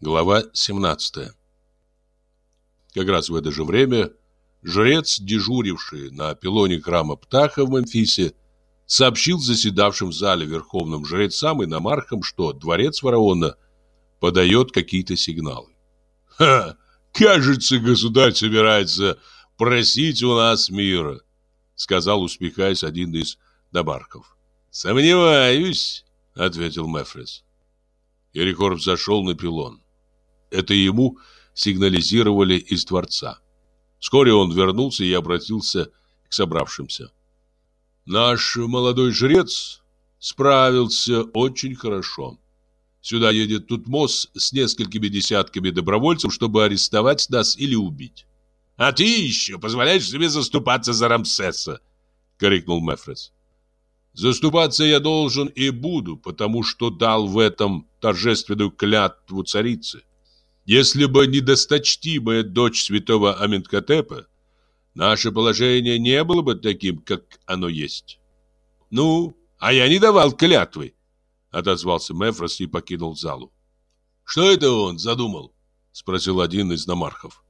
Глава 17 Как раз в это же время жрец, дежуривший на пилоне храма Птаха в Мемфисе, сообщил заседавшим в зале верховным жрецам и намархам, что дворец фараона подает какие-то сигналы. «Ха! Кажется, государь собирается просить у нас мира», сказал, успехаясь один из добарков. «Сомневаюсь», — ответил Мефрис. Ерихор зашел на пилон. Это ему сигнализировали из дворца. Вскоре он вернулся и обратился к собравшимся. Наш молодой жрец справился очень хорошо. Сюда едет Тутмос с несколькими десятками добровольцев, чтобы арестовать нас или убить. — А ты еще позволяешь себе заступаться за Рамсеса? — крикнул Мефрес. — Заступаться я должен и буду, потому что дал в этом торжественную клятву царицы. Если бы недосточтимая дочь святого Аминткатепа наше положение не было бы таким, как оно есть. Ну, а я не давал клятвы, отозвался Мефрос и покинул залу. Что это он задумал? спросил один из намархов.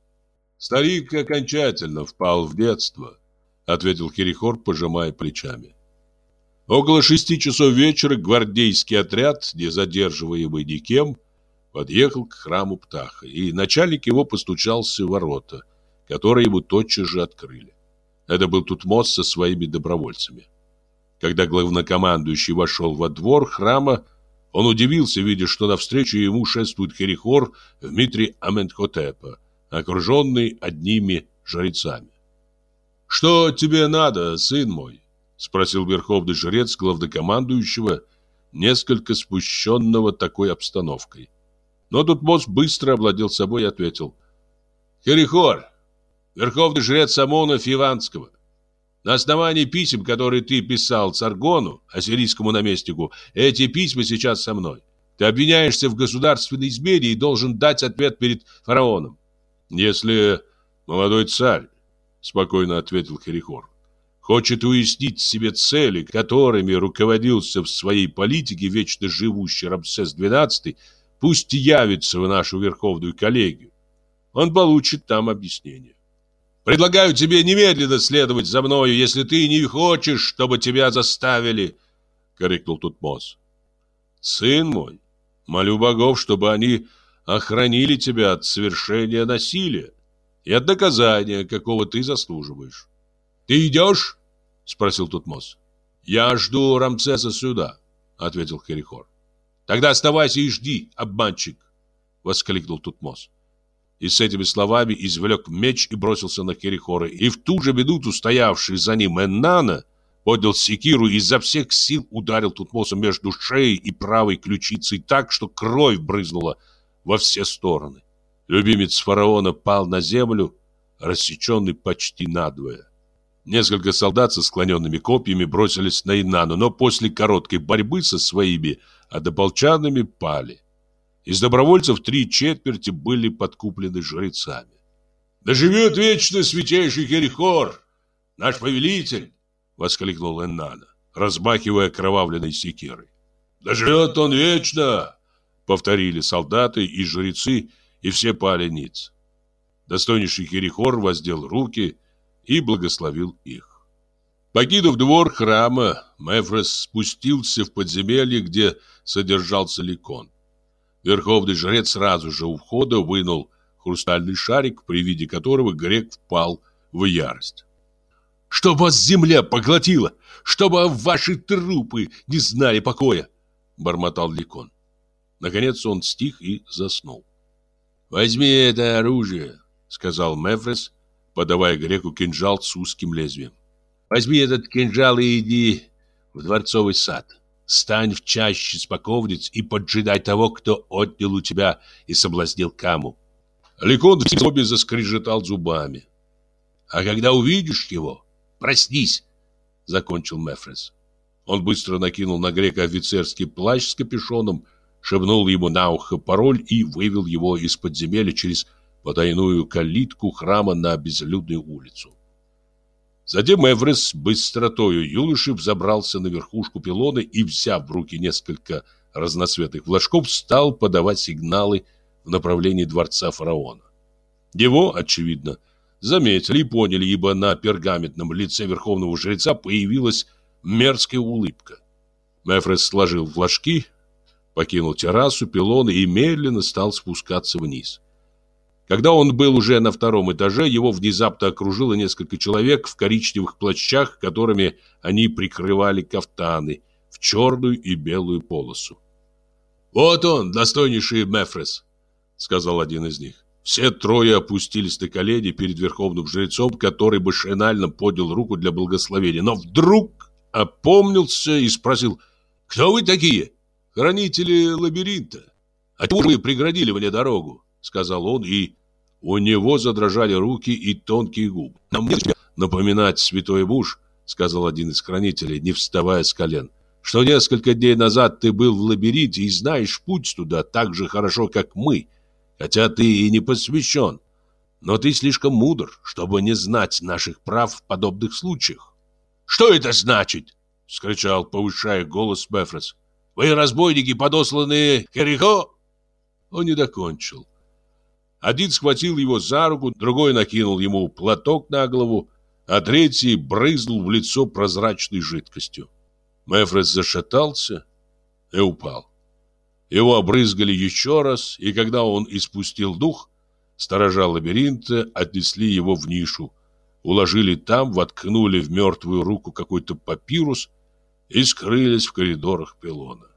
Старик окончательно впал в детство, ответил Кирихор, пожимая плечами. Около шести часов вечера гвардейский отряд, не задерживаемый никем, подъехал к храму Птаха, и начальник его постучался в ворота – которые ему тотчас же открыли. Это был Тутмос со своими добровольцами. Когда главнокомандующий вошел во двор храма, он удивился, видя, что навстречу ему шествует Херихор Дмитрий Аментхотепа, окруженный одними жрецами. «Что тебе надо, сын мой?» — спросил верховный жрец главнокомандующего, несколько спущенного такой обстановкой. Но Тутмос быстро овладел собой и ответил. «Херихор, верховный жрец Самонов Иванского. На основании писем, которые ты писал Царгону, ассирийскому наместнику, эти письма сейчас со мной. Ты обвиняешься в государственной измене и должен дать ответ перед фараоном. Если молодой царь, спокойно ответил Херихор, хочет уяснить себе цели, которыми руководился в своей политике вечно живущий Рамсес XII, пусть явится в нашу верховную коллегию. Он получит там объяснение. Предлагаю тебе немедленно следовать за мною, если ты не хочешь, чтобы тебя заставили, — крикнул Тутмос. Сын мой, молю богов, чтобы они охранили тебя от совершения насилия и от наказания, какого ты заслуживаешь. — Ты идешь? — спросил Тутмос. — Я жду Рамцеса сюда, — ответил Херихор. — Тогда оставайся и жди, обманщик, — воскликнул Тутмос и с этими словами извлек меч и бросился на Херихора. И в ту же минуту стоявший за ним Эннана поднял секиру и изо всех сил ударил Тутмоса между шеей и правой ключицей так, что кровь брызнула во все стороны. Любимец фараона пал на землю, рассеченный почти надвое. Несколько солдат со склоненными копьями бросились на Инану, но после короткой борьбы со своими одополчанами пали. Из добровольцев три четверти были подкуплены жрецами. «Да живет вечно святейший Херихор, наш повелитель!» — воскликнул Эннана, размахивая кровавленной секирой. «Да живет он вечно!» — повторили солдаты и жрецы, и все пали ниц. Достойнейший Херихор воздел руки и благословил их. Покинув двор храма, Мефрос спустился в подземелье, где содержался Ликон. Верховный жрец сразу же у входа вынул хрустальный шарик, при виде которого грек впал в ярость. «Чтоб вас земля поглотила! Чтобы ваши трупы не знали покоя!» — бормотал Ликон. Наконец он стих и заснул. «Возьми это оружие», — сказал Мефрес, подавая греку кинжал с узким лезвием. «Возьми этот кинжал и иди в дворцовый сад. Стань в чаще споковниц и поджидай того, кто отнял у тебя и соблазнил каму. Ликон в злобе заскрежетал зубами. А когда увидишь его, проснись, закончил Мефрес. Он быстро накинул на грека офицерский плащ с капюшоном, шепнул ему на ухо пароль и вывел его из подземелья через потайную калитку храма на безлюдную улицу. Затем Эврес быстротою юноши взобрался на верхушку пилона и, взяв в руки несколько разноцветных флажков, стал подавать сигналы в направлении дворца фараона. Его, очевидно, заметили и поняли, ибо на пергаментном лице верховного жреца появилась мерзкая улыбка. Мефрес сложил флажки, покинул террасу пилона и медленно стал спускаться вниз. Когда он был уже на втором этаже, его внезапно окружило несколько человек в коричневых плащах, которыми они прикрывали кафтаны в черную и белую полосу. «Вот он, достойнейший Мефрес», — сказал один из них. Все трое опустились на колени перед верховным жрецом, который машинально поднял руку для благословения. Но вдруг опомнился и спросил, «Кто вы такие?» «Хранители лабиринта. А вы преградили мне дорогу?» Сказал он, и у него задрожали руки и тонкие губы. «Нам напоминать, святой муж», сказал один из хранителей, не вставая с колен, что несколько дней назад ты был в лабиринте и знаешь путь туда так же хорошо, как мы, хотя ты и не посвящен. Но ты слишком мудр, чтобы не знать наших прав в подобных случаях. «Что это значит?» — скричал, повышая голос Бефрес. «Вы разбойники, подосланные Херихо?» Он не докончил. Один схватил его за руку, другой накинул ему платок на голову, а третий брызнул в лицо прозрачной жидкостью. Мефрес зашатался и упал. Его обрызгали еще раз, и когда он испустил дух, сторожа лабиринта отнесли его в нишу, уложили там, воткнули в мертвую руку какой-то папирус и скрылись в коридорах пилона.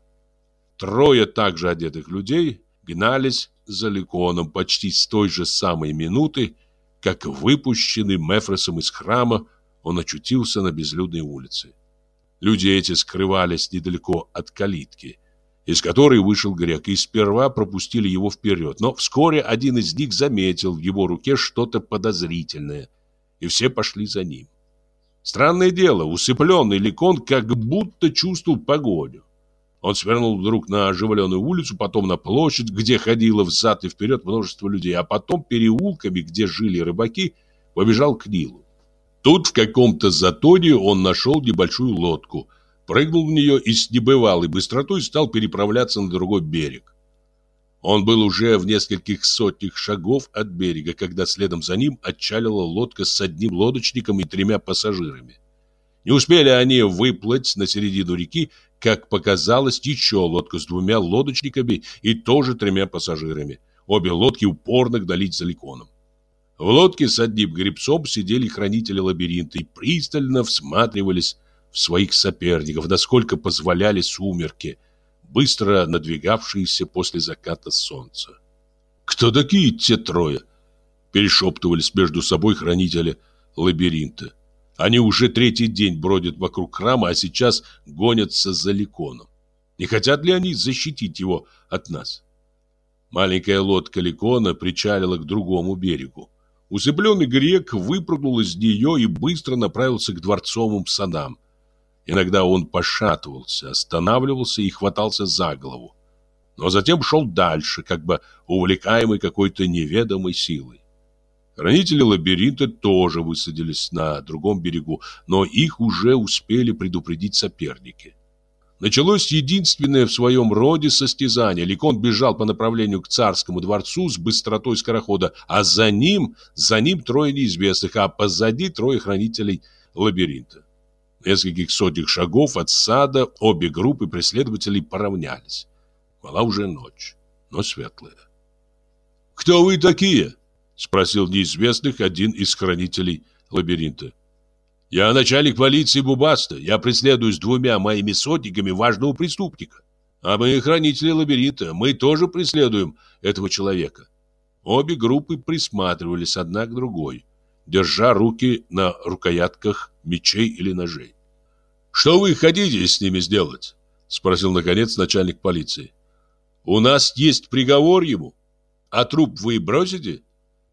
Трое также одетых людей гнались за Ликоном почти с той же самой минуты, как выпущенный Мефросом из храма, он очутился на безлюдной улице. Люди эти скрывались недалеко от калитки, из которой вышел грек, и сперва пропустили его вперед. Но вскоре один из них заметил в его руке что-то подозрительное, и все пошли за ним. Странное дело, усыпленный Ликон как будто чувствовал погоню. Он свернул вдруг на оживленную улицу, потом на площадь, где ходило взад и вперед множество людей, а потом переулками, где жили рыбаки, побежал к Нилу. Тут в каком-то затоне он нашел небольшую лодку, прыгнул в нее и с небывалой быстротой стал переправляться на другой берег. Он был уже в нескольких сотнях шагов от берега, когда следом за ним отчалила лодка с одним лодочником и тремя пассажирами. Не успели они выплыть на середину реки, как показалось, еще лодка с двумя лодочниками и тоже тремя пассажирами. Обе лодки упорно гнались за Ликоном. В лодке с одним гребцом сидели хранители лабиринта и пристально всматривались в своих соперников, насколько позволяли сумерки, быстро надвигавшиеся после заката солнца. «Кто такие те трое?» Перешептывались между собой хранители лабиринта. Они уже третий день бродят вокруг храма, а сейчас гонятся за Ликоном. Не хотят ли они защитить его от нас? Маленькая лодка Ликона причалила к другому берегу. Усыпленный грек выпрыгнул из нее и быстро направился к дворцовым садам. Иногда он пошатывался, останавливался и хватался за голову. Но затем шел дальше, как бы увлекаемый какой-то неведомой силой. Хранители лабиринта тоже высадились на другом берегу, но их уже успели предупредить соперники. Началось единственное в своем роде состязание. Ликон бежал по направлению к царскому дворцу с быстротой скорохода, а за ним, за ним трое неизвестных, а позади трое хранителей лабиринта. Нескольких сотнях шагов от сада обе группы преследователей поравнялись. Была уже ночь, но светлая. «Кто вы такие?» — спросил неизвестных один из хранителей лабиринта. Я начальник полиции Бубаста. Я преследую с двумя моими сотниками важного преступника. А мы хранители лабиринта. Мы тоже преследуем этого человека. Обе группы присматривались одна к другой, держа руки на рукоятках мечей или ножей. «Что вы хотите с ними сделать?» — спросил, наконец, начальник полиции. «У нас есть приговор ему. А труп вы бросите?»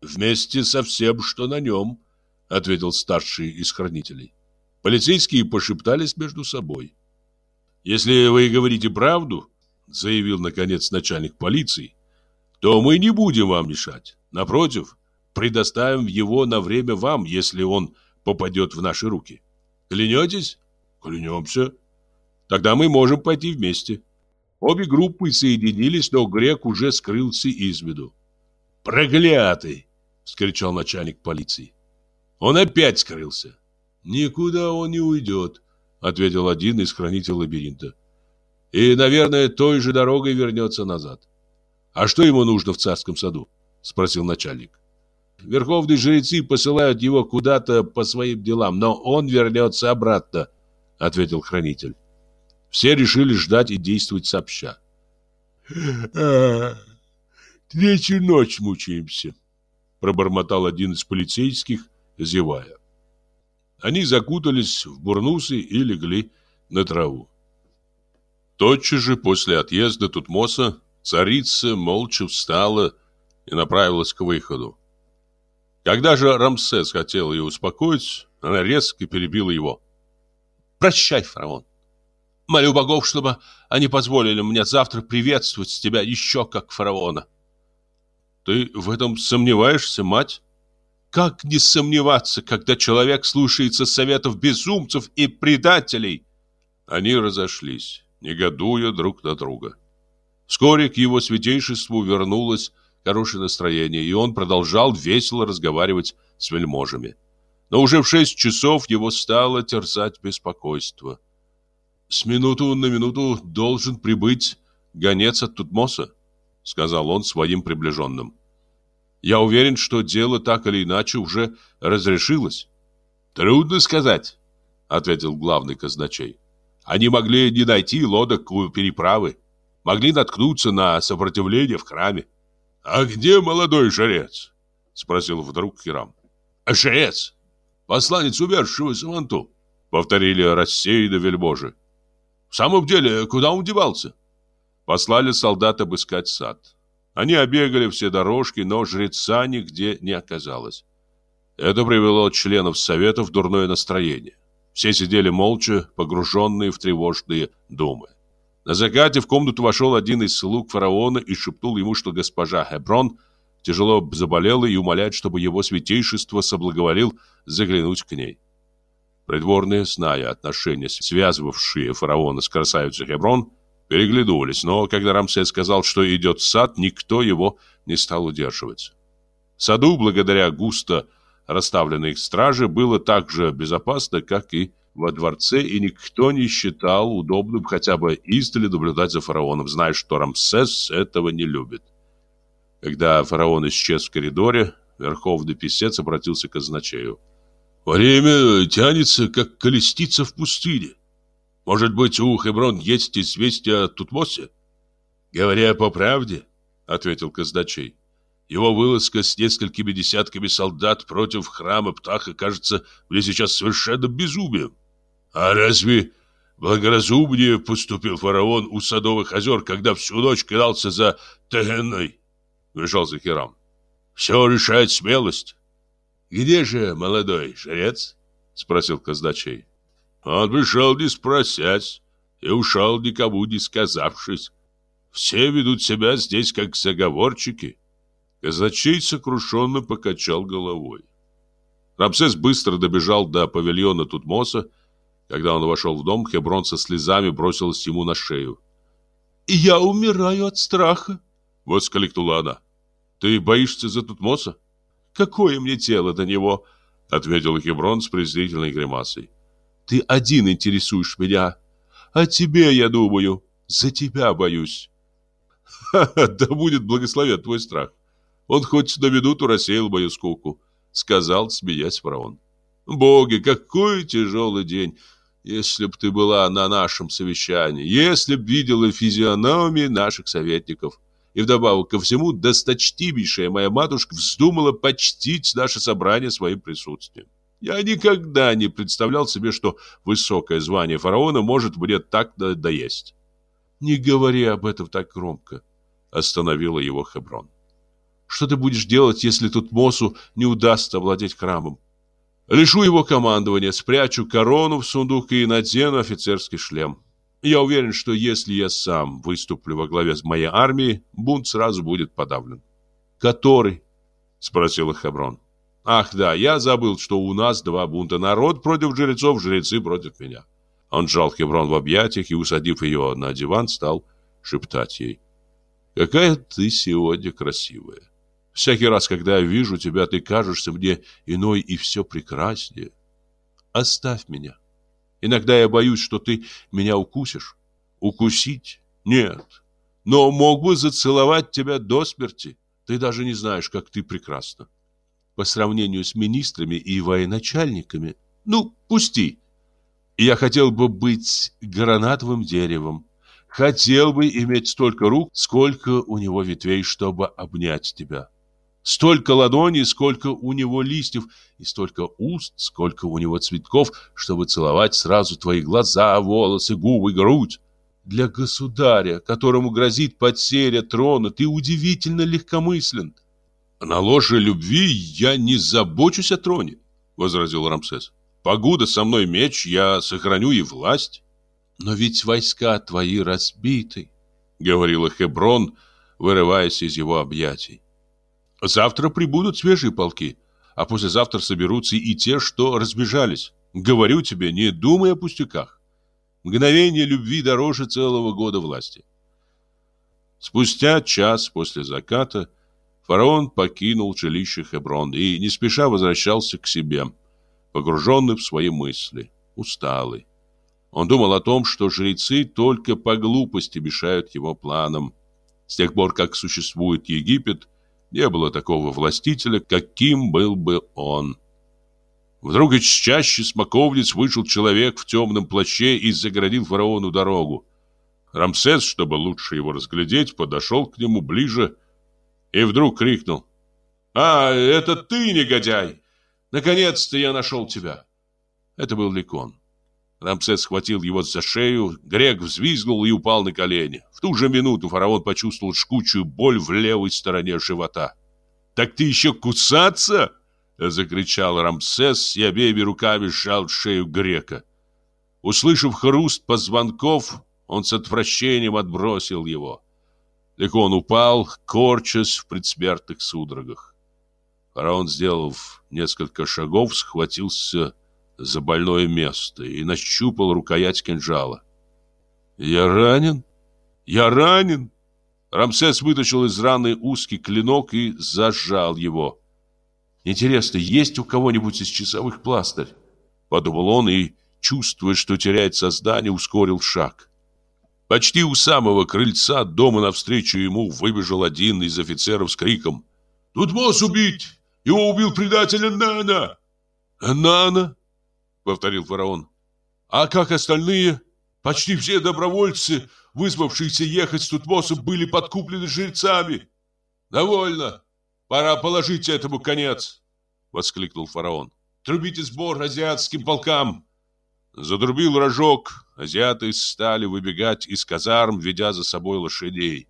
«Вместе со всем, что на нем», — ответил старший из хранителей. Полицейские пошептались между собой. «Если вы говорите правду, — заявил, наконец, начальник полиции, — то мы не будем вам мешать. Напротив, предоставим его на время вам, если он попадет в наши руки. Клянетесь? Клянемся. Тогда мы можем пойти вместе». Обе группы соединились, но грек уже скрылся из виду. «Проклятый!» — вскричал начальник полиции. «Он опять скрылся!» «Никуда он не уйдет», — ответил один из хранителей лабиринта. «И, наверное, той же дорогой вернется назад». «А что ему нужно в царском саду?» — спросил начальник. «Верховные жрецы посылают его куда-то по своим делам, но он вернется обратно», — ответил хранитель. Все решили ждать и действовать сообща. третью ночь мучаемся», — пробормотал один из полицейских, зевая. Они закутались в бурнусы и легли на траву. Тотчас же после отъезда Тутмоса царица молча встала и направилась к выходу. Когда же Рамсес хотел ее успокоить, она резко перебила его. «Прощай, фараон. Молю богов, чтобы они позволили мне завтра приветствовать тебя еще как фараона». «Ты в этом сомневаешься, мать?» Как не сомневаться, когда человек слушается советов безумцев и предателей? Они разошлись, негодуя друг на друга. Вскоре к его святейшеству вернулось хорошее настроение, и он продолжал весело разговаривать с вельможами. Но уже в шесть часов его стало терзать беспокойство. «С минуту на минуту должен прибыть гонец от Тутмоса», — сказал он своим приближенным. Я уверен, что дело так или иначе уже разрешилось. Трудно сказать, ответил главный казначей. Они могли не найти лодок у переправы, могли наткнуться на сопротивление в храме. А где молодой жрец? спросил вдруг Хирам. Жрец, посланец умершего Саманту, повторили рассеянно вельможи. В самом деле, куда он девался? Послали солдат обыскать сад. Они обегали все дорожки, но жреца нигде не оказалось. Это привело членов совета в дурное настроение. Все сидели молча, погруженные в тревожные думы. На закате в комнату вошел один из слуг фараона и шепнул ему, что госпожа Хеброн тяжело заболела и умоляет, чтобы его святейшество соблаговолил заглянуть к ней. Придворные, зная отношения, связывавшие фараона с красавицей Хеброн, переглянулись, но когда Рамсес сказал, что идет в сад, никто его не стал удерживать. В саду, благодаря густо расставленной страже, было так же безопасно, как и во дворце, и никто не считал удобным хотя бы издали наблюдать за фараоном, зная, что Рамсес этого не любит. Когда фараон исчез в коридоре, верховный писец обратился к казначею. «Время тянется, как колесница в пустыне. Может быть, у Хеброн есть известие о Тутмосе? Говоря по правде, ответил казначей, его вылазка с несколькими десятками солдат против храма Птаха кажется мне сейчас совершенно безумием. А разве благоразумнее поступил фараон у Садовых озер, когда всю ночь кидался за Тегеной? Вмешался Хирам. Все решает смелость. Где же молодой жрец? Спросил казначей. Он пришел не спросясь и ушел никому не сказавшись. Все ведут себя здесь как заговорчики. Казачей сокрушенно покачал головой. Рамсес быстро добежал до павильона Тутмоса. Когда он вошел в дом, Хеброн со слезами бросилась ему на шею. «Я умираю от страха!» — воскликнула она. «Ты боишься за Тутмоса?» «Какое мне тело до него?» — ответил Хеброн с презрительной гримасой. Ты один интересуешь меня. О тебе я думаю. За тебя боюсь. Ха-ха, да будет благословен твой страх. Он хоть на минуту рассеял мою скуку, сказал, смеясь фараон. Боги, какой тяжелый день, если б ты была на нашем совещании, если б видела физиономии наших советников. И вдобавок ко всему, досточтимейшая моя матушка вздумала почтить наше собрание своим присутствием. Я никогда не представлял себе, что высокое звание фараона может мне так надоесть. Не говори об этом так громко, остановила его Хеброн. Что ты будешь делать, если тут Мосу не удастся овладеть храмом? Лишу его командования, спрячу корону в сундук и надену офицерский шлем. Я уверен, что если я сам выступлю во главе моей армии, бунт сразу будет подавлен. Который? спросила Хеброн. Ах да, я забыл, что у нас два бунта. Народ против жрецов, жрецы против меня. Он сжал Хеврон в объятиях и, усадив ее на диван, стал шептать ей. «Какая ты сегодня красивая! Всякий раз, когда я вижу тебя, ты кажешься мне иной и все прекраснее. Оставь меня. Иногда я боюсь, что ты меня укусишь. Укусить? Нет. Но мог бы зацеловать тебя до смерти. Ты даже не знаешь, как ты прекрасна. По сравнению с министрами и военачальниками. Ну, пусти. Я хотел бы быть гранатовым деревом. Хотел бы иметь столько рук, сколько у него ветвей, чтобы обнять тебя. Столько ладоней, сколько у него листьев, и столько уст, сколько у него цветков, чтобы целовать сразу твои глаза, волосы, губы, грудь. Для государя, которому грозит потеря трона, ты удивительно легкомыслен. На ложе любви я не забочусь о троне, возразил Рамсес. Погуда со мной меч, я сохраню и власть. Но ведь войска твои разбиты, говорила Хеброн, вырываясь из его объятий. Завтра прибудут свежие полки, а послезавтра соберутся и те, что разбежались. Говорю тебе, не думай о пустяках. Мгновение любви дороже целого года власти. Спустя час после заката фараон покинул жилище Хеброн и не спеша возвращался к себе, погруженный в свои мысли, усталый. Он думал о том, что жрецы только по глупости мешают его планам. С тех пор, как существует Египет, не было такого властителя, каким был бы он. Вдруг из чаще смоковниц вышел человек в темном плаще и загородил фараону дорогу. Рамсес, чтобы лучше его разглядеть, подошел к нему ближе и вдруг крикнул. «А, это ты, негодяй! Наконец-то я нашел тебя!» Это был Ликон. Рамсес схватил его за шею, грек взвизгнул и упал на колени. В ту же минуту фараон почувствовал жгучую боль в левой стороне живота. «Так ты еще кусаться?» — закричал Рамсес и обеими руками сжал шею грека. Услышав хруст позвонков, он с отвращением отбросил его. Лекон упал, корчась в предсмертных судорогах. Фараон, сделав несколько шагов, схватился за больное место и нащупал рукоять кинжала. «Я ранен? Я ранен!» Рамсес вытащил из раны узкий клинок и зажал его. «Интересно, есть у кого-нибудь из часовых пластырь?» Подумал он и, чувствуя, что теряет сознание, ускорил шаг. Почти у самого крыльца дома навстречу ему выбежал один из офицеров с криком «Тут Тутмос убить! Его убил предатель Нана!» «Нана?» повторил фараон. А как остальные? Почти все добровольцы, вызвавшиеся ехать с Тутмосом, были подкуплены жрецами. Довольно. Пора положить этому конец, воскликнул фараон. Трубите сбор азиатским полкам. Задрубил рожок, азиаты стали выбегать из казарм, ведя за собой лошадей.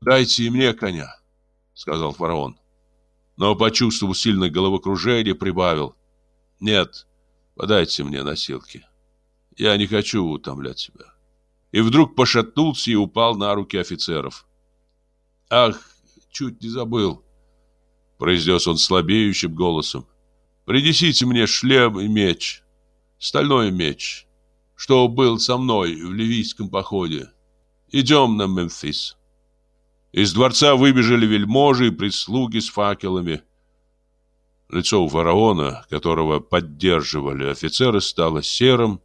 «Дайте мне коня», — сказал фараон. Но, почувствовав сильное головокружение, прибавил. «Нет, Подайте мне носилки. Я не хочу утомлять себя. И вдруг пошатнулся и упал на руки офицеров. Ах, чуть не забыл, произнес он слабеющим голосом. Принесите мне шлем и меч, стальной меч, что был со мной в ливийском походе. Идем на Мемфис. Из дворца выбежали вельможи и прислуги с факелами. Лицо у фараона, которого поддерживали офицеры, стало серым,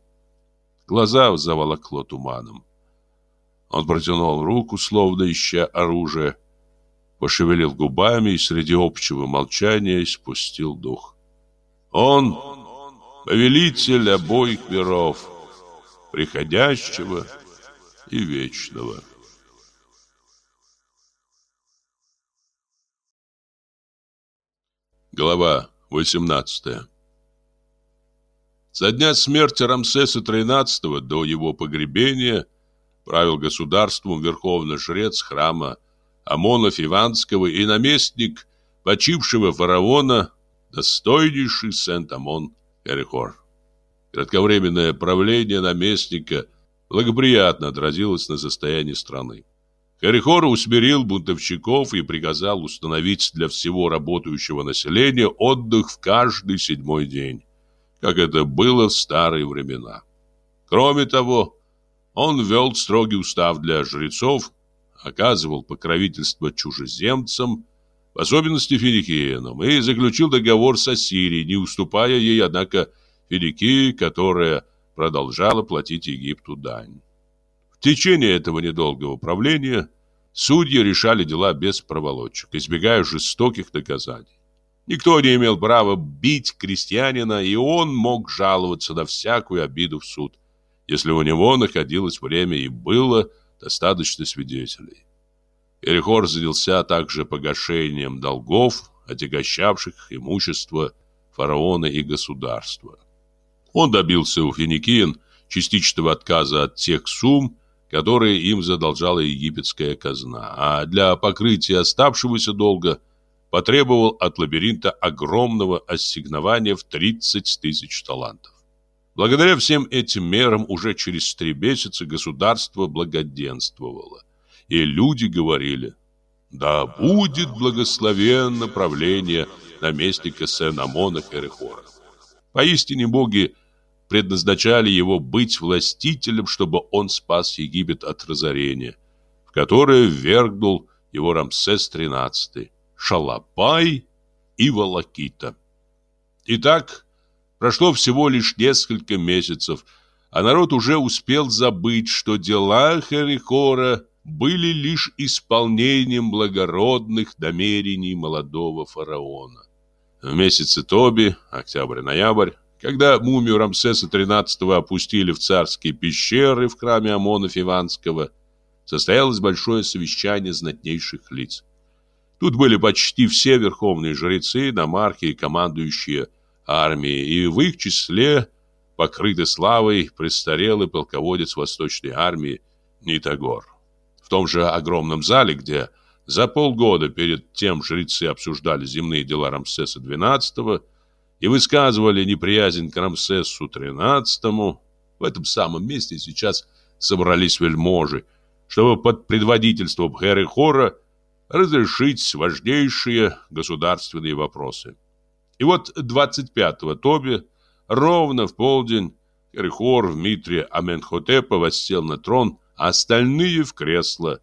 глаза заволокло туманом. Он протянул руку, словно ища оружие, пошевелил губами и среди общего молчания спустил дух. Он — повелитель обоих миров, приходящего и вечного. Глава 18 Со дня смерти Рамсеса XIII до его погребения правил государством верховный жрец храма Амонов Иванского и наместник почившего фараона, достойнейший Сент-Амон Перехор. Кратковременное правление наместника благоприятно отразилось на состоянии страны. Харихор усмирил бунтовщиков и приказал установить для всего работающего населения отдых в каждый седьмой день, как это было в старые времена. Кроме того, он ввел строгий устав для жрецов оказывал покровительство чужеземцам, в особенности финикиянам, и заключил договор с Ассирией, не уступая ей, однако, Финикии, которая продолжала платить Египту дань. В течение этого недолгого правления судьи решали дела без проволочек, избегая жестоких наказаний. Никто не имел права бить крестьянина, и он мог жаловаться на всякую обиду в суд, если у него находилось время и было достаточно свидетелей. Эрихор занялся также погашением долгов, отягощавших имущество фараона и государства. Он добился у финикиян частичного отказа от тех сумм, которые им задолжала египетская казна, а для покрытия оставшегося долга потребовал от лабиринта огромного ассигнования в 30 тысяч талантов. Благодаря всем этим мерам уже через три месяца государство благоденствовало, и люди говорили «Да будет благословенно правление наместника Сен-Амона Керехора». Поистине боги предназначали его быть властителем, чтобы он спас Египет от разорения, в которое ввергнул его Рамсес XIII, Шалапай и Волокита. Итак, прошло всего лишь несколько месяцев, а народ уже успел забыть, что дела Херихора были лишь исполнением благородных намерений молодого фараона. В месяце Тоби, октябрь-ноябрь, когда мумию Рамсеса XIII опустили в царские пещеры в храме Амона Фиванского, состоялось большое совещание знатнейших лиц. Тут были почти все верховные жрецы, намархи и командующие армией, и в их числе, покрытый славой, престарелый полководец Восточной армии Нитогор. В том же огромном зале, где за полгода перед тем жрецы обсуждали земные дела Рамсеса XII, и высказывали неприязнь к Рамсесу XIII, в этом самом месте сейчас собрались вельможи, чтобы под предводительством Хора разрешить важнейшие государственные вопросы. И вот 25-го Тоби, ровно в полдень, Херихор в митре Аменхотепа воссел на трон, а остальные в кресло,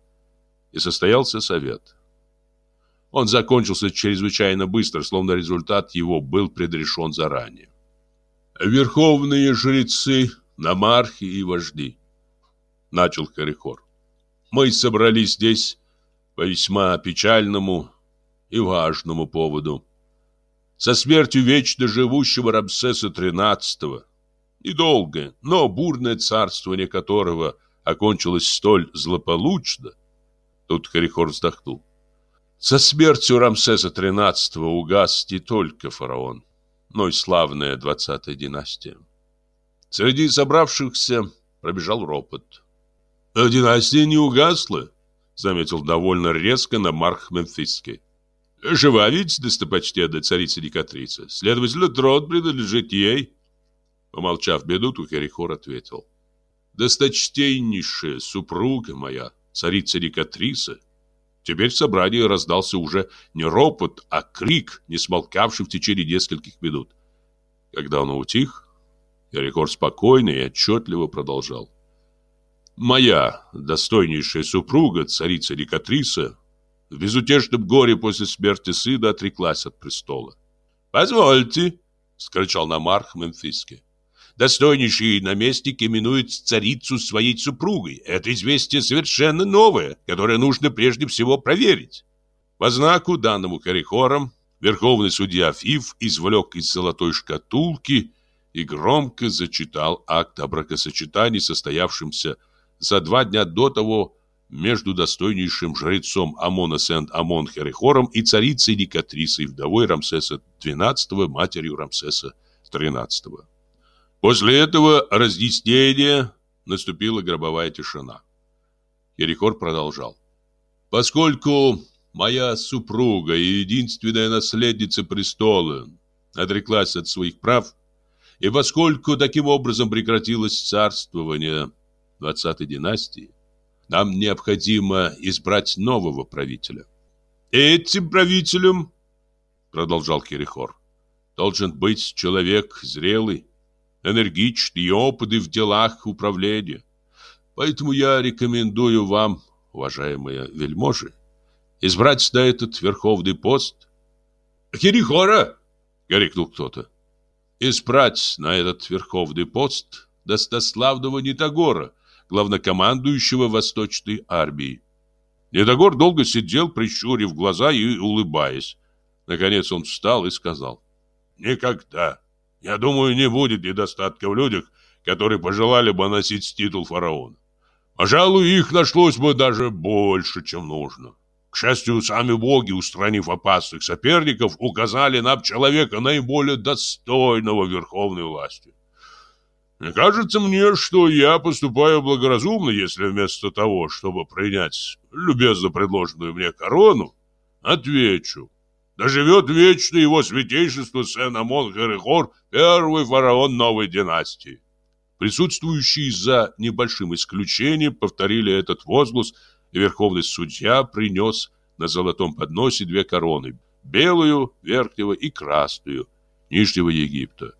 и состоялся совет. Он закончился чрезвычайно быстро, словно результат его был предрешен заранее. «Верховные жрецы, намархи и вожди», — начал Харихор. «Мы собрались здесь по весьма печальному и важному поводу. Со смертью вечно живущего Рамсеса XIII, недолгое, но бурное царствование которого окончилось столь злополучно, тут Харихор вздохнул, со смертью Рамсеса XIII угас не только фараон, но и славная двадцатая династия. Среди собравшихся пробежал ропот. «А династия не угасла», — заметил довольно резко Намарх Мемфисский. «Жива ведь достопочтенная царица Никатрица. Следовательно, трон принадлежит ей». Помолчав минуту, Херихор ответил. «Досточтеннейшая супруга моя, царица Никатриса, Теперь в собрании раздался уже не ропот, а крик, не смолкавший в течение нескольких минут. Когда он утих, Ярикор спокойно и отчетливо продолжал. «Моя достойнейшая супруга, царица Никатриса, в безутешном горе после смерти сына отреклась от престола». «Позвольте!» — скричал намарх Мемфиске. Достойнейший наместник именует царицу своей супругой. Это известие совершенно новое, которое нужно прежде всего проверить. По знаку, данному Корихором, верховный судья Фиф извлек из золотой шкатулки и громко зачитал акт о бракосочетании, состоявшемся за два дня до того между достойнейшим жрецом Амона Сент-Амон Херихором и царицей Никатрисой, вдовой Рамсеса XII, матерью Рамсеса XIII. После этого разъяснения наступила гробовая тишина. Ерихор продолжал. Поскольку моя супруга и единственная наследница престола отреклась от своих прав, и поскольку таким образом прекратилось царствование двадцатой династии, нам необходимо избрать нового правителя. Этим правителем, продолжал Кирихор, должен быть человек зрелый, энергичный и опытный в делах управления. Поэтому я рекомендую вам уважаемые вельможи, избрать на этот верховный пост? Кирихора! крикнул кто-то. Избрать на этот верховный пост достославного Нитогора, главнокомандующего Восточной армией. Недогор долго сидел, прищурив глаза и улыбаясь. Наконец он встал и сказал. «Никогда. Я думаю, не будет недостатка в людях, которые пожелали бы носить титул фараона. Пожалуй, их нашлось бы даже больше, чем нужно. К счастью, сами боги, устранив опасных соперников, указали нам человека наиболее достойного верховной власти. И кажется мне, что я поступаю благоразумно, если вместо того, чтобы принять любезно предложенную мне корону, отвечу. Да живет вечно его святейшество Сен-Амон Херехор, первый фараон новой династии. Присутствующие за небольшим исключением повторили этот возглас, и верховный судья принес на золотом подносе две короны – белую верхнего и красную нижнего Египта.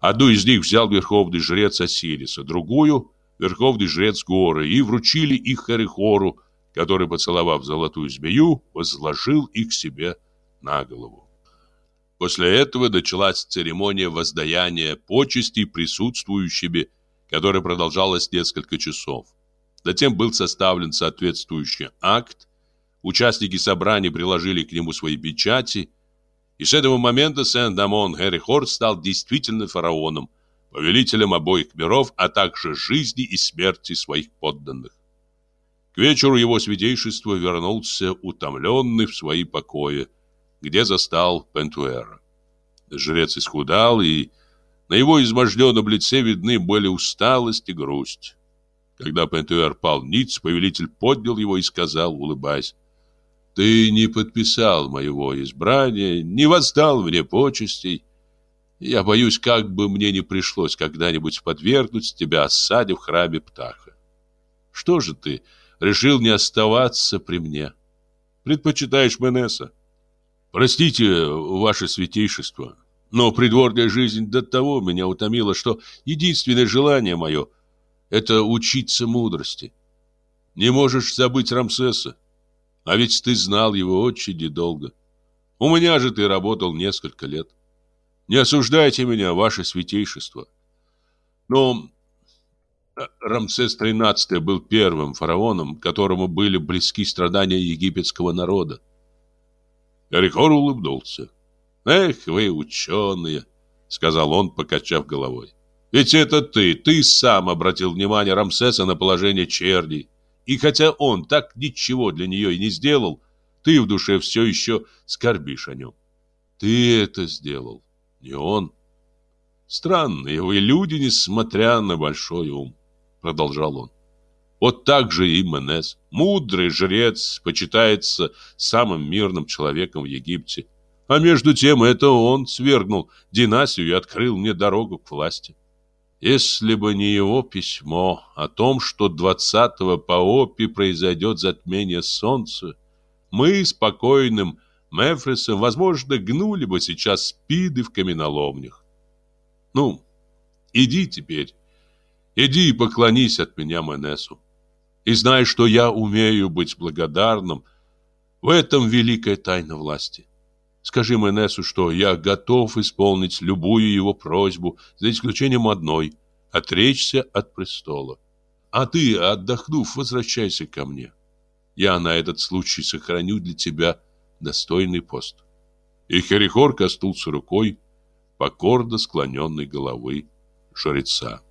Одну из них взял верховный жрец Осириса, другую – верховный жрец Горы, и вручили их Харихору, который, поцеловав золотую змею, возложил их себе на голову. После этого началась церемония воздаяния почестей присутствующими, которая продолжалась несколько часов. Затем был составлен соответствующий акт, участники собрания приложили к нему свои печати, и с этого момента Сан-амен-Херихор стал действительно фараоном, повелителем обоих миров, а также жизни и смерти своих подданных. К вечеру его святейшество вернулся утомленный в свои покои, где застал Пентуэра. Жрец исхудал, и на его изможденном лице видны были усталость и грусть. Когда Пентуэр пал ниц, повелитель поднял его и сказал, улыбаясь, ты не подписал моего избрания, не воздал мне почестей. Я боюсь, как бы мне не пришлось когда-нибудь подвергнуть тебя осаде в храме Птаха. Что же ты решил не оставаться при мне? Предпочитаешь Менеса? Простите, ваше святейшество, но придворная жизнь до того меня утомила, что единственное желание мое — это учиться мудрости. Не можешь забыть Рамсеса. А ведь ты знал его очень недолго. У меня же ты работал несколько лет. Не осуждайте меня, ваше святейшество. Но Рамсес XIII был первым фараоном, которому были близки страдания египетского народа. Эрихор улыбнулся. «Эх, вы ученые!» — сказал он, покачав головой. «Ведь это ты, ты сам обратил внимание Рамсеса на положение черней. И хотя он так ничего для нее и не сделал, ты в душе все еще скорбишь о нем. Ты это сделал, не он. Странные вы люди, несмотря на большой ум, продолжал он. Вот так же и Менес, мудрый жрец, почитается самым мирным человеком в Египте. А между тем это он свергнул династию и открыл мне дорогу к власти. Если бы не его письмо о том, что 20-го по Опи произойдет затмение солнца, мы спокойным Мефрисом, возможно, гнули бы сейчас спиды в каменоломнях. Ну, иди теперь, иди и поклонись от меня Менесу. И знай, что я умею быть благодарным. В этом великая тайна власти. Скажи Менесу, что я готов исполнить любую его просьбу, за исключением одной — отречься от престола. А ты, отдохнув, возвращайся ко мне. Я на этот случай сохраню для тебя достойный пост. И Херихор коснулся рукой покорно склоненной головы жреца.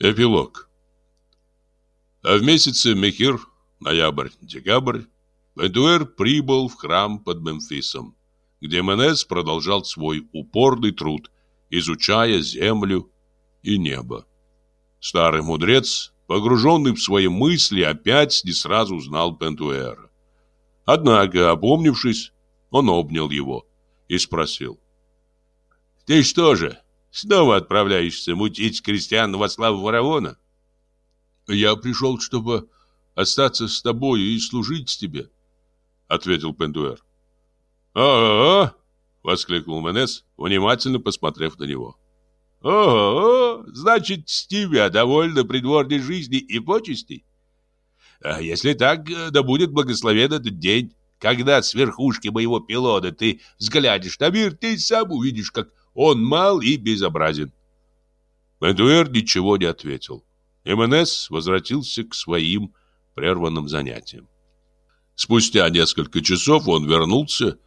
Эпилог А в месяце Мехир ноябрь-декабрь, Бендуэр прибыл в храм под Мемфисом, где Менес продолжал свой упорный труд, изучая землю и небо. Старый мудрец, погруженный в свои мысли, опять не сразу узнал Пентуэра. Однако, опомнившись, он обнял его и спросил. «Ты что же, снова отправляешься мутить крестьян во славу Воровона?» «Я пришел, чтобы остаться с тобой и служить тебе, ответил Пендуэр. А-а-а, воскликнул Менес, внимательно посмотрев на него. Ого, значит, с тебя довольно придворной жизни и почестей? А если так, да будет благословен этот день, когда с верхушки моего пилота ты взглянешь на мир, ты сам увидишь, как он мал и безобразен. Бендуэр ничего не ответил. МНС возвратился к своим прерванным занятиям. Спустя несколько часов он вернулся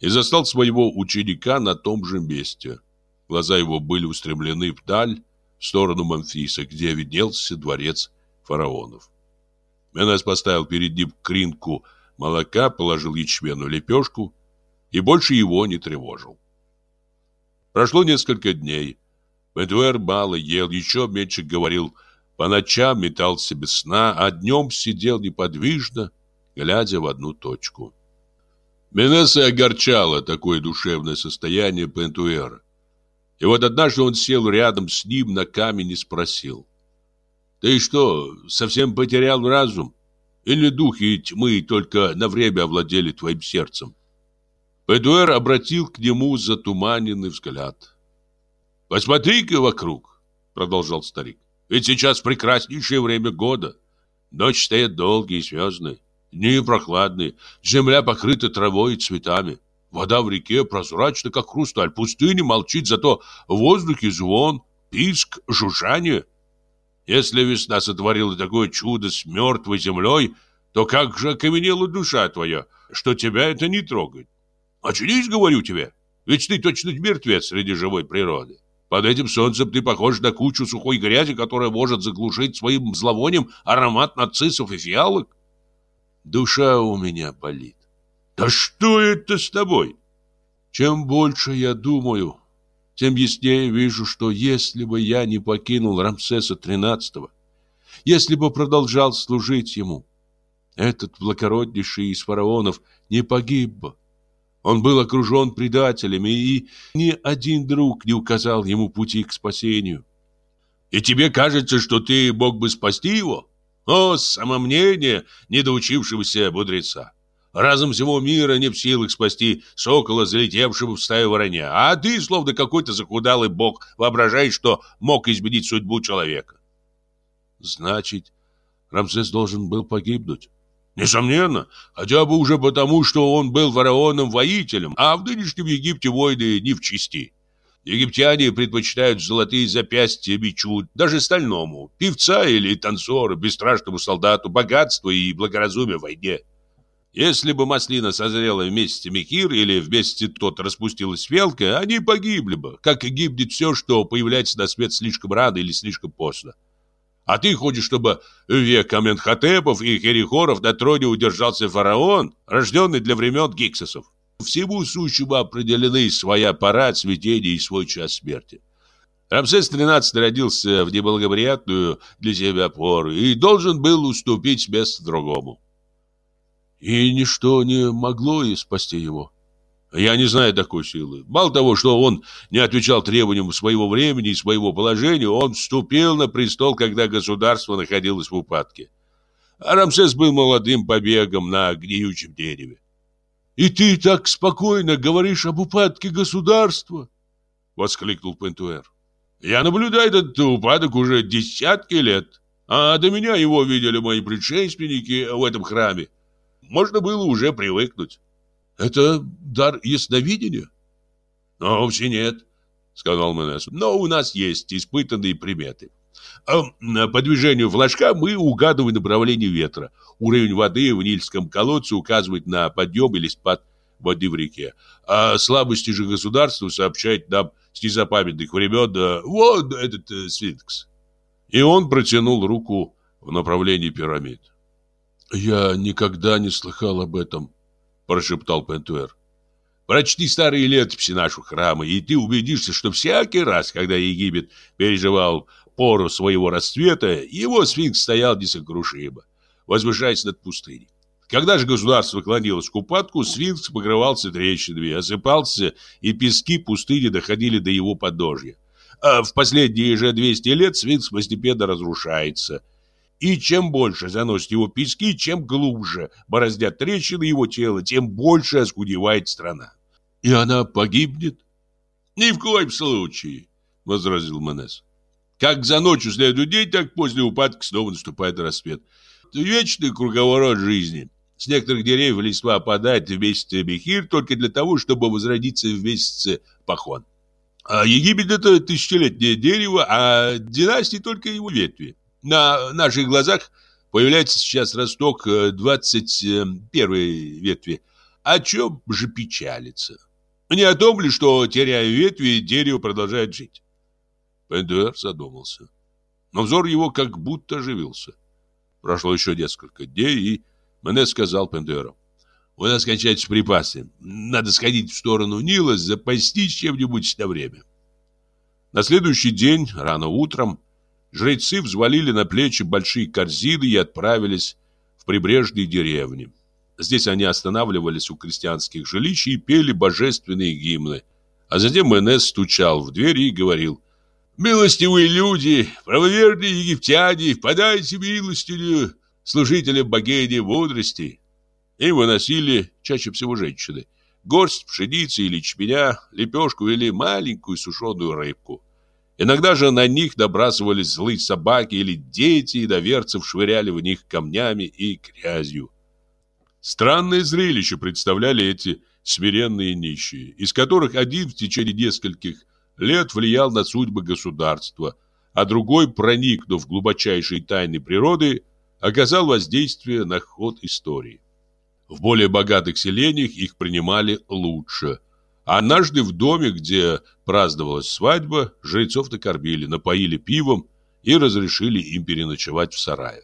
и застал своего ученика на том же месте. Глаза его были устремлены вдаль, в сторону Мемфиса, где виднелся дворец фараонов. Менес поставил перед ним кринку молока, положил ячменную лепешку и больше его не тревожил. Прошло несколько дней. Бедуэр мало ел, еще меньше говорил. По ночам метался без сна, а днем сидел неподвижно, глядя в одну точку. Менеса огорчало такое душевное состояние Пентуэра. И вот однажды он сел рядом с ним на камень и спросил. «Ты что, совсем потерял разум? Или духи тьмы только на время овладели твоим сердцем?» Пентуэр обратил к нему затуманенный взгляд. «Посмотри-ка вокруг», — продолжал старик. «Ведь сейчас прекраснейшее время года. Ночь стоят долгие и звездные, дни прохладные, земля покрыта травой и цветами. Вода в реке прозрачна, как хрусталь. Пустыня молчит, зато в воздухе звон, писк, жужжание. Если весна сотворила такое чудо с мертвой землей, то как же окаменела душа твоя, что тебя это не трогает? Очнись, говорю тебе, ведь ты точно мертвец среди живой природы. Под этим солнцем ты похож на кучу сухой грязи, которая может заглушить своим зловонием аромат нацисов и фиалок. Душа у меня болит. Да что это с тобой? Чем больше я думаю, тем яснее вижу, что если бы я не покинул Рамсеса XIII, если бы продолжал служить ему, этот благороднейший из фараонов не погиб бы. Он был окружен предателями, и ни один друг не указал ему пути к спасению. И тебе кажется, что ты мог бы спасти его? О, самомнение недоучившегося мудреца! Разом всего мира не в силах спасти сокола, залетевшего в стаю воронья. А ты, словно какой-то захудалый бог, воображаешь, что мог изменить судьбу человека. Значит, Рамсес должен был погибнуть. Несомненно, хотя бы уже потому, что он был фараоном-воителем, а в нынешнем Египте войны не в чести. Египтяне предпочитают золотые запястья мечу, даже стальному, певца или танцора, бесстрашному солдату, богатство и благоразумие в войне. Если бы маслина созрела вместе мехир или вместе тот распустилась фиалка, они погибли бы, как и гибнет все, что появляется на свет слишком рано или слишком поздно. А ты хочешь, чтобы в век Аменхотепов и Херихоров на троне удержался фараон, рожденный для времен Гиксосов. Всему сущему определены своя пора цветения и свой час смерти. Рамсес XIII родился в неблагоприятную для себя пору и должен был уступить место другому. И ничто не могло и спасти его. Я не знаю такой силы. Мало того, что он не отвечал требованиям своего времени и своего положения, он вступил на престол, когда государство находилось в упадке. А Рамсес был молодым побегом на гниючем дереве. «И ты так спокойно говоришь об упадке государства?» — воскликнул Пентуэр. «Я наблюдаю этот упадок уже десятки лет, а до меня его видели мои предшественники в этом храме можно было уже привыкнуть. Это дар ясновидения? Но вовсе нет, сказал Манес. Но у нас есть испытанные приметы. А, по движению флажка мы угадываем направление ветра. Уровень воды в Нильском колодце указывает на подъем или спад воды в реке. А слабости же государства сообщает нам с незапамятных времен да, вот этот э, сфинкс. И он протянул руку в направлении пирамид. «Я никогда не слыхал об этом», — прошептал Пентуэр. «Прочти старые летописи нашего храма, и ты убедишься, что всякий раз, когда Египет переживал пору своего расцвета, его сфинкс стоял несокрушимо, возвышаясь над пустыней. Когда же государство клонилось к упадку, сфинкс покрывался трещинами, осыпался, и пески пустыни доходили до его подножья. А в последние же 200 лет сфинкс постепенно разрушается – и чем больше заносит его пески, чем глубже бороздят трещины его тела, тем больше оскудевает страна. И она погибнет? Ни в коем случае. возразил Манес. Как за ночью следует день, так после упадка снова наступает рассвет. Вечный круговорот жизни. С некоторых деревьев листва опадает в месяц Бехир только для того, чтобы возродиться в месяце Пахон. А Египет это тысячелетнее дерево, а династии только его ветви. На наших глазах появляется сейчас росток 21 ветви. О чем же печалиться? Не о том ли, что, теряя ветви, дерево продолжает жить? Пендуэр задумался. Но взор его как будто оживился. Прошло еще несколько дней, и Мене сказал Пендуэру. У нас кончаются припасы. Надо сходить в сторону Нила, запастись чем-нибудь на время. На следующий день, рано утром, жрецы взвалили на плечи большие корзины и отправились в прибрежные деревни. Здесь они останавливались у крестьянских жилищ и пели божественные гимны. А затем Менес стучал в дверь и говорил «Милостивые люди, правоверные египтяне, подайте милостыню служителям богини мудрости». И выносили, чаще всего женщины, горсть пшеницы или чменя, лепешку или маленькую сушеную рыбку. Иногда же на них добрасывались злые собаки или дети, и доверцев швыряли в них камнями и грязью. Странное зрелище представляли эти смиренные нищие, из которых один в течение нескольких лет влиял на судьбы государства, а другой, проникнув в глубочайшие тайны природы, оказал воздействие на ход истории. В более богатых селениях их принимали лучше. Однажды в доме, где праздновалась свадьба, жрецов накормили, напоили пивом и разрешили им переночевать в сарае.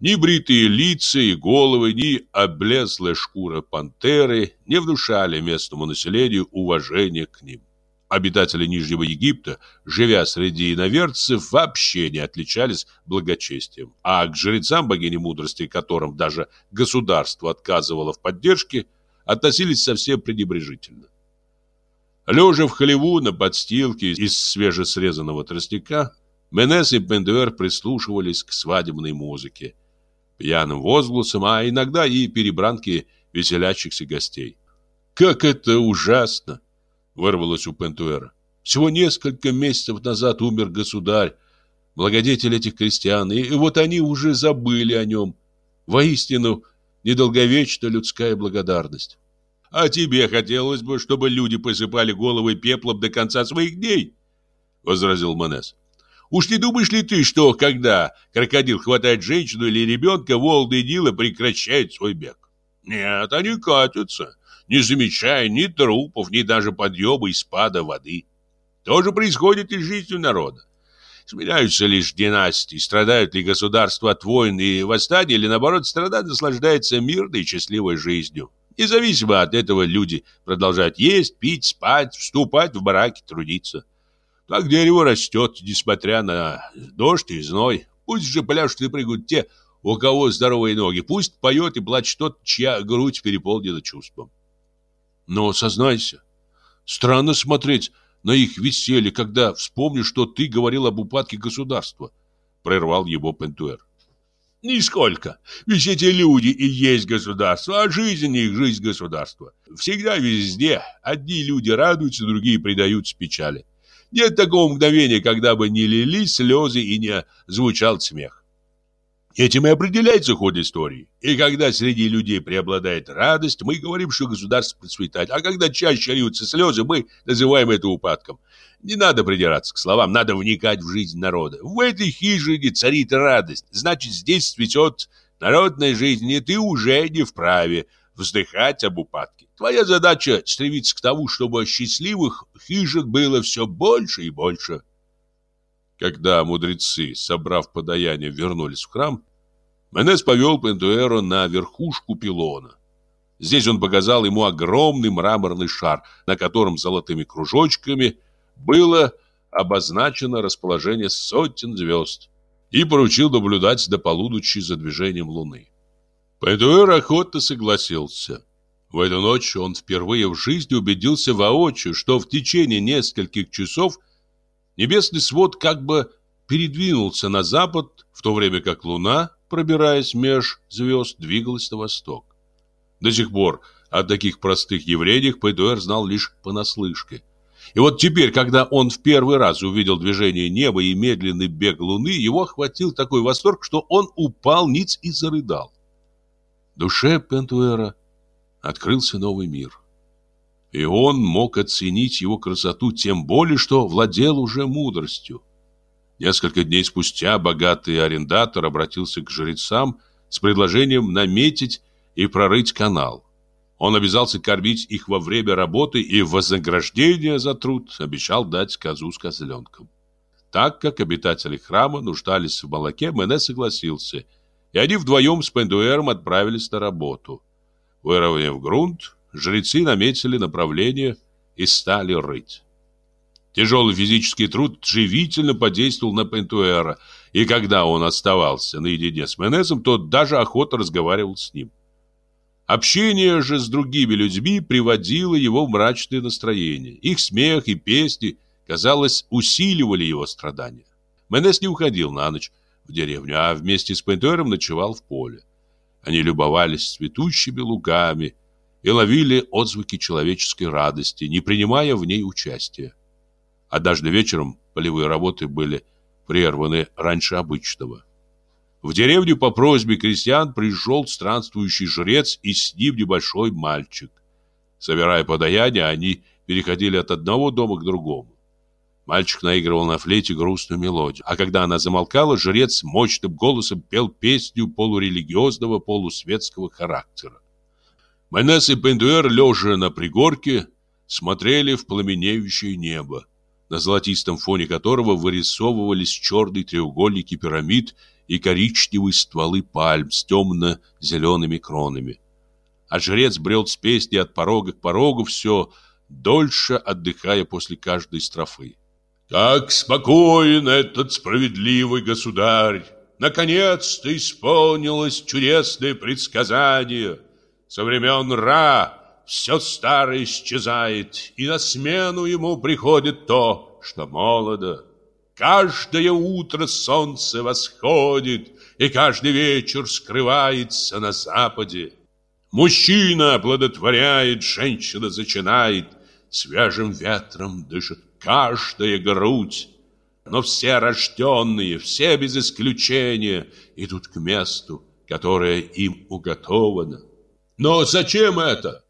Ни бритые лица и головы, ни облезлая шкура пантеры не внушали местному населению уважения к ним. Обитатели Нижнего Египта, живя среди иноверцев, вообще не отличались благочестием, а к жрецам богини мудрости, которым даже государство отказывало в поддержке, относились совсем пренебрежительно. Лежа в халеву на подстилке из свежесрезанного тростника, Менес и Пендуэр прислушивались к свадебной музыке, пьяным возгласам, а иногда и перебранке веселящихся гостей. «Как это ужасно!» вырвалось у Пентуэра. Всего несколько месяцев назад умер государь, благодетель этих крестьян, и вот они уже забыли о нем. Воистину, недолговечна людская благодарность. А тебе хотелось бы, чтобы люди посыпали головы пеплом до конца своих дней? возразил Манес. Уж не думаешь ли ты, что когда крокодил хватает женщину или ребенка, волны Нила прекращают свой бег? Нет, они катятся не замечая ни трупов, ни даже подъема и спада воды. То же происходит и с жизнью народа. Сменяются лишь династии, страдают ли государства от войн и восстаний, или наоборот страдают, наслаждаются мирной и счастливой жизнью. Независимо от этого люди продолжают есть, пить, спать, вступать в бараки, трудиться. Так дерево растет, несмотря на дождь и зной. Пусть же пляшут и прыгают те, у кого здоровые ноги. Пусть поет и плачет тот, чья грудь переполнена чувством. Но сознайся, странно смотреть на их веселье, когда вспомнишь, что ты говорил об упадке государства, прервал его Пентуэр. Нисколько. Ведь эти люди и есть государство, а жизнь их жизнь государства. Всегда везде одни люди радуются, другие предаются печали. Нет такого мгновения, когда бы не лились слезы и не звучал смех. Этим и определяется ход истории. И когда среди людей преобладает радость, мы говорим, что государство процветает. А когда чаще льются слезы, мы называем это упадком. Не надо придираться к словам, надо вникать в жизнь народа. В этой хижине царит радость. Значит, здесь цветет народная жизнь, и ты уже не вправе вздыхать об упадке. Твоя задача стремиться к тому, чтобы счастливых хижин было все больше и больше. Когда мудрецы, собрав подаяние, вернулись в храм, Менес повел Пентуэро на верхушку пилона. Здесь он показал ему огромный мраморный шар, на котором золотыми кружочками было обозначено расположение сотен звезд, и поручил наблюдать до полуночи за движением луны. Пентуэр охотно согласился. В эту ночь он впервые в жизни убедился воочию, что в течение нескольких часов – Небесный свод как бы передвинулся на запад, в то время как луна, пробираясь меж звезд, двигалась на восток. До сих пор о таких простых явлениях Пейдуэр знал лишь понаслышке. И вот теперь, когда он в первый раз увидел движение неба и медленный бег луны, его охватил такой восторг, что он упал ниц и зарыдал. В душе Пентуэра открылся новый мир. И он мог оценить его красоту тем более, что владел уже мудростью. Несколько дней спустя богатый арендатор обратился к жрецам с предложением наметить и прорыть канал. Он обязался кормить их во время работы и в вознаграждение за труд обещал дать козу с козленком. Так как обитатели храма нуждались в молоке, Мене согласился, и они вдвоем с Пендуэром отправились на работу. Выровняв грунт, жрецы наметили направление и стали рыть. Тяжелый физический труд живительно подействовал на Пентуэра, и когда он оставался наедине с Менезом, тот даже охотно разговаривал с ним. Общение же с другими людьми приводило его в мрачное настроение. Их смех и песни, казалось, усиливали его страдания. Менес не уходил на ночь в деревню, а вместе с Пентуэром ночевал в поле. Они любовались цветущими лугами, и ловили отзвуки человеческой радости, не принимая в ней участия. Однажды вечером полевые работы были прерваны раньше обычного. В деревню по просьбе крестьян пришел странствующий жрец и с ним небольшой мальчик. Собирая подаяние, они переходили от одного дома к другому. Мальчик наигрывал на флейте грустную мелодию, а когда она замолкала, жрец мощным голосом пел песню полурелигиозного, полусветского характера. Майнес и Пендуэр, лежа на пригорке, смотрели в пламенеющее небо, на золотистом фоне которого вырисовывались черные треугольники пирамид и коричневые стволы пальм с темно-зелеными кронами. А жрец брел с песни от порога к порогу, все дольше отдыхая после каждой строфы. «Как спокоен этот справедливый государь! Наконец-то исполнилось чудесное предсказание!» Со времен Ра все старое исчезает, и на смену ему приходит то, что молодо. Каждое утро солнце восходит, и каждый вечер скрывается на западе. Мужчина оплодотворяет, женщина зачинает, свежим ветром дышит каждая грудь. Но все рожденные, все без исключения, идут к месту, которое им уготовано. «Но зачем это?»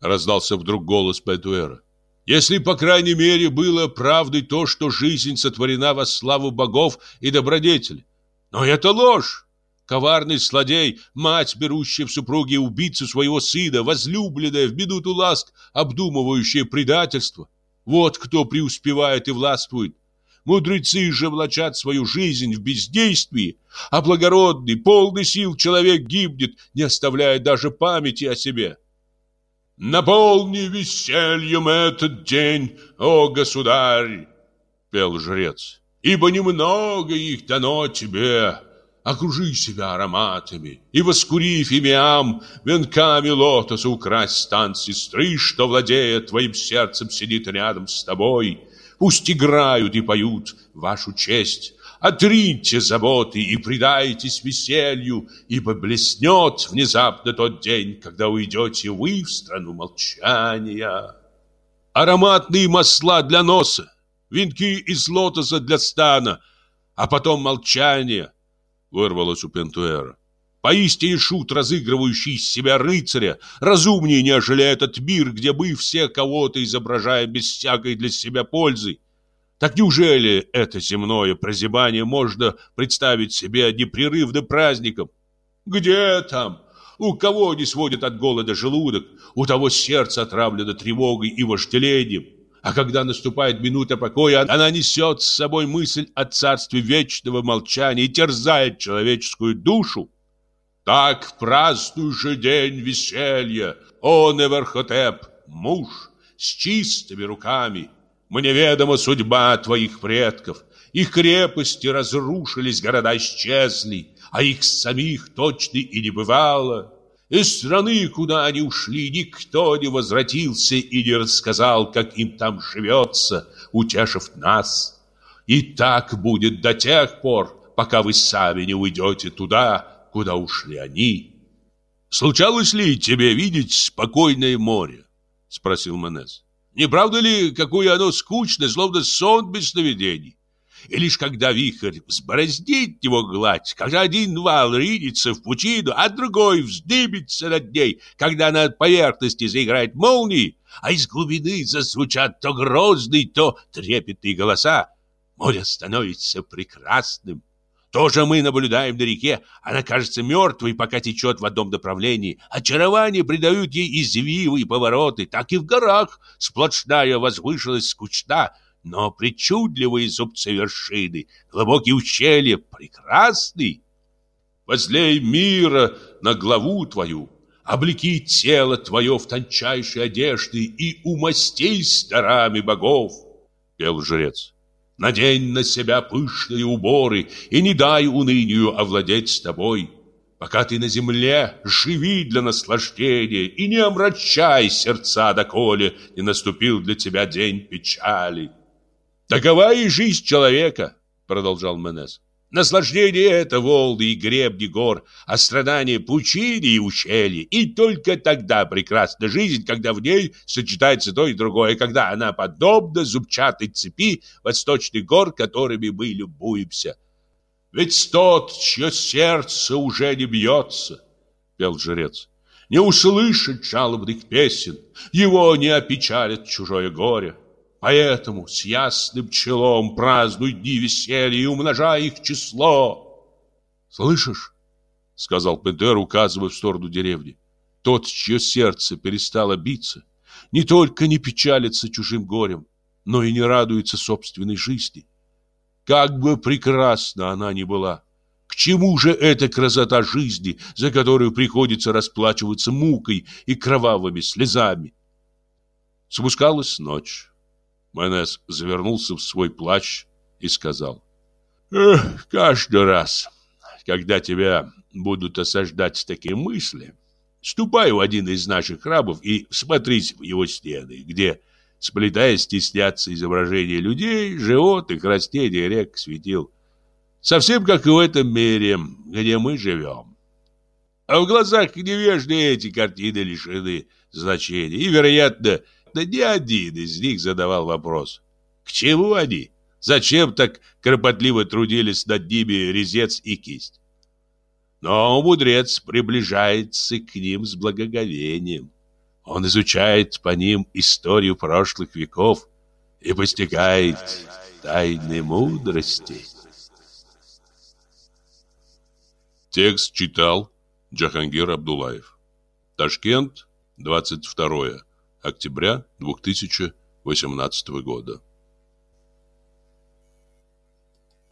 Раздался вдруг голос Петуэра. «Если, по крайней мере, было правдой то, что жизнь сотворена во славу богов и добродетель. Но это ложь!» Коварный злодей, мать, берущая в супруги убийцу своего сына, возлюбленная в минуту ласк, обдумывающая предательство. Вот кто преуспевает и властвует. Мудрецы же влачат свою жизнь в бездействии, а благородный, полный сил человек гибнет, не оставляя даже памяти о себе. «Наполни весельем этот день, о государь!» — пел жрец. «Ибо немного их дано тебе, окружи себя ароматами, и, воскурив имям, венками лотоса украсть стан сестры, что, владея твоим сердцем, сидит рядом с тобой, Пусть играют и поют вашу честь. Отриньте заботы и предайтесь веселью, ибо блеснет внезапно тот день, когда уйдете вы в страну молчания. Ароматные масла для носа, венки из лотоса для стана, а потом молчание, вырвалось у Пентуэра. Поистине шут, разыгрывающий из себя рыцаря, разумнее, нежели этот мир, где мы все кого-то изображаем без всякой для себя пользы. Так неужели это земное прозябание можно представить себе непрерывным праздником? Где там? У кого не сводит от голода желудок, у того сердце отравлено тревогой и вожделением. А когда наступает минута покоя, она несет с собой мысль о царстве вечного молчания и терзает человеческую душу. Так празднуй же день веселья, о Неверхотеп, муж с чистыми руками. Мне ведома судьба твоих предков. Их крепости разрушились, города исчезли, а их самих точно и не бывало. Из страны, куда они ушли, никто не возвратился и не рассказал, как им там живется, утешив нас. И так будет до тех пор, пока вы сами не уйдете туда, куда ушли они. Случалось ли тебе видеть спокойное море? Спросил Манес. Не правда ли, какое оно скучное, словно сон без сновидений? И лишь когда вихрь взбороздит его гладь, когда один вал ринется в пучину, а другой вздыбится над ней, когда на поверхности заиграет молнии, а из глубины зазвучат то грозные, то трепетные голоса, море становится прекрасным. Тоже мы наблюдаем на реке, она кажется мертвой, пока течет в одном направлении. Очарование придают ей извивы и повороты, так и в горах сплошная возвышенность скучна, но причудливые зубцы вершины, глубокие ущелья прекрасны. Возлей мира на главу твою, облеки тело твое в тончайшей одежды и умастись дарами богов, пел жрец. Надень на себя пышные уборы и не дай унынию овладеть с тобой. Пока ты на земле, живи для наслаждения и не омрачай сердца, доколе не наступил для тебя день печали. Такова и жизнь человека, продолжал Менес. Наслаждение это волны и гребни гор, а страдания пучины и ущелья. И только тогда прекрасна жизнь, когда в ней сочетается то и другое, когда она подобна зубчатой цепи восточных гор, которыми мы любуемся. Ведь тот, чье сердце уже не бьется, пел жрец, не услышит жалобных песен, его не опечалит чужое горе. Поэтому с ясным челом празднуй дни веселья и умножай их число. Слышишь? Сказал Петер, указывая в сторону деревни. Тот, чье сердце перестало биться, не только не печалится чужим горем, но и не радуется собственной жизни. Как бы прекрасна она ни была, к чему же эта красота жизни, за которую приходится расплачиваться мукой и кровавыми слезами? Спускалась ночь. Манес завернулся в свой плащ и сказал. «Эх, каждый раз, когда тебя будут осаждать такие мысли, ступай в один из наших храмов и смотрись в его стены, где, сплетаясь, теснятся изображения людей, животных, растений, рек, светил. Совсем как и в этом мире, где мы живем. А в глазах невежды эти картины лишены значения и, вероятно, вероятно, ни один из них задавал вопрос. К чему они? Зачем так кропотливо трудились над ними резец и кисть? Но мудрец приближается к ним с благоговением. Он изучает по ним историю прошлых веков и постигает тайны мудрости. Текст читал Джахангир Абдулаев. Ташкент, 22 октября 2018 года.